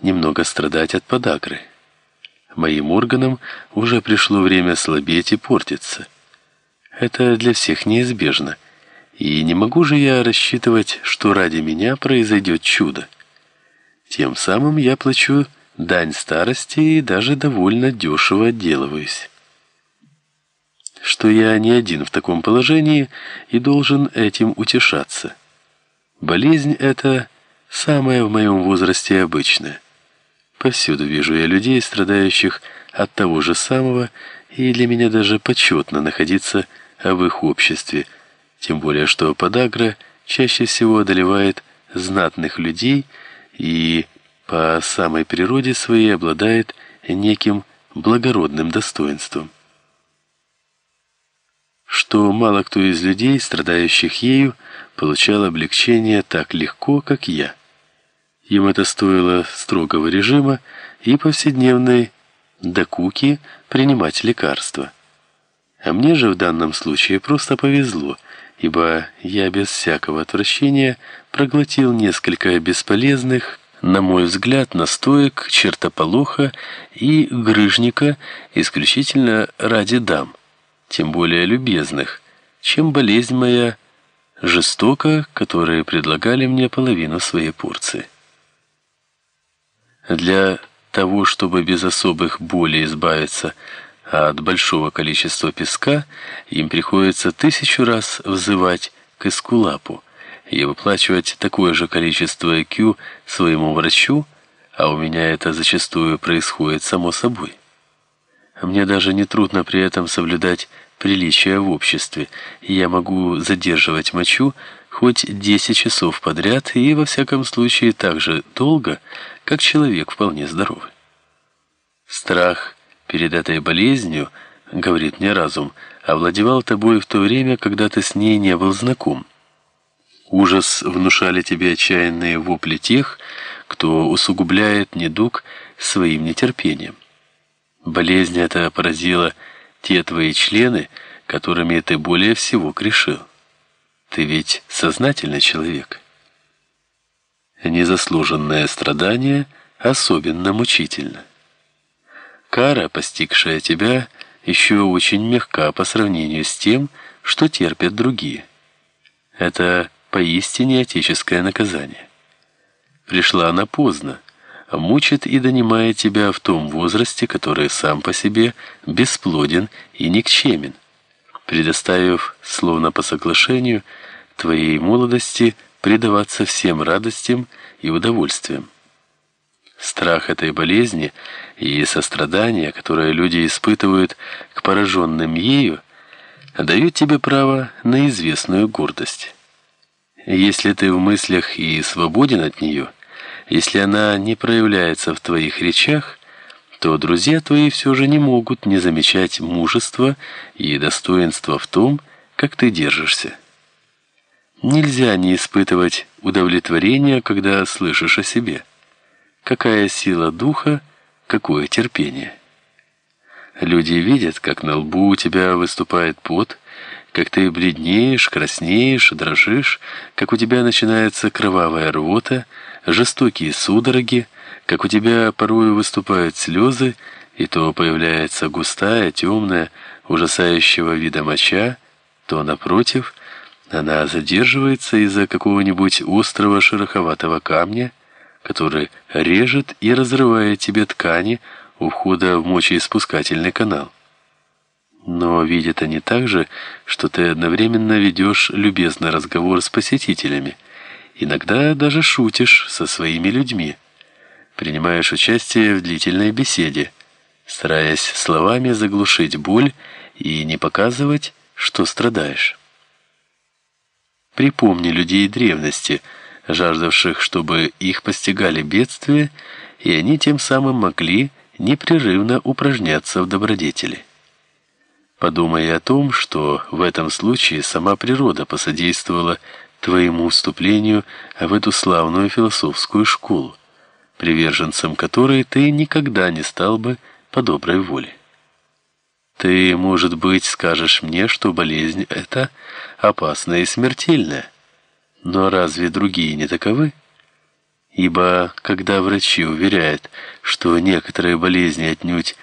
немного страдать от подагры. Моим органам уже пришло время слабеть и портиться. Это для всех неизбежно. И не могу же я рассчитывать, что ради меня произойдет чудо. Тем самым я плачу дань старости и даже довольно дешево отделываюсь. Что я не один в таком положении и должен этим утешаться. Болезнь эта самая в моем возрасте обычная. Повсюду вижу я людей, страдающих от того же самого, и для меня даже почетно находиться в их обществе, тем более что подагра чаще всего одолевает знатных людей и по самой природе своей обладает неким благородным достоинством. Что мало кто из людей, страдающих ею, получал облегчение так легко, как я. Им это стоило строгого режима и повседневной докуки принимать лекарства. А мне же в данном случае просто повезло, ибо я без всякого отвращения проглотил несколько бесполезных, на мой взгляд, настоек чертополоха и грыжника исключительно ради дам, тем более любезных, чем болезнь моя жестоко, которые предлагали мне половину своей порции. Для того, чтобы без особых болей избавиться от большого количества песка, им приходится тысячу раз взывать к эскулапу и выплачивать такое же количество ЭКЮ своему врачу, а у меня это зачастую происходит само собой. Мне даже не трудно при этом соблюдать приличия в обществе, я могу задерживать мочу хоть 10 часов подряд и во всяком случае так же долго, как человек вполне здоровый. Страх перед этой болезнью, говорит мне разум, овладевал тобой в то время, когда ты с ней не был знаком. Ужас внушали тебе отчаянные вопли тех, кто усугубляет недуг своим нетерпением. Болезнь эта поразила те твои члены, которыми ты более всего грешил. Ты ведь сознательный человек. Незаслуженное страдание особенно мучительно. Кара, постигшая тебя, еще очень мягка по сравнению с тем, что терпят другие. Это поистине отеческое наказание. Пришла она поздно, мучит и донимает тебя в том возрасте, который сам по себе бесплоден и никчемен, предоставив, словно по соглашению, твоей молодости предаваться всем радостям и удовольствиям. Страх этой болезни и сострадание, которое люди испытывают к пораженным ею, дают тебе право на известную гордость. Если ты в мыслях и свободен от нее, если она не проявляется в твоих речах, то друзья твои все же не могут не замечать мужества и достоинства в том, как ты держишься. Нельзя не испытывать удовлетворения, когда слышишь о себе. Какая сила духа, какое терпение. Люди видят, как на лбу у тебя выступает пот, как ты бледнеешь, краснеешь, дрожишь, как у тебя начинается кровавая рвота, жестокие судороги, как у тебя порою выступают слезы, и то появляется густая, темная, ужасающего вида моча, то напротив, она задерживается из-за какого-нибудь острого шероховатого камня, который режет и разрывает тебе ткани у входа в мочеиспускательный канал. Но видят они также, что ты одновременно ведешь любезный разговор с посетителями, иногда даже шутишь со своими людьми, принимаешь участие в длительной беседе, стараясь словами заглушить боль и не показывать, что страдаешь. Припомни людей древности, жаждавших, чтобы их постигали бедствия, и они тем самым могли непрерывно упражняться в добродетели. Подумай о том, что в этом случае сама природа посодействовала твоему вступлению в эту славную философскую школу, приверженцем которой ты никогда не стал бы по доброй воле. Ты, может быть, скажешь мне, что болезнь эта опасная и смертельная. Но разве другие не таковы? Ибо когда врачи уверяют, что некоторые болезни отнюдь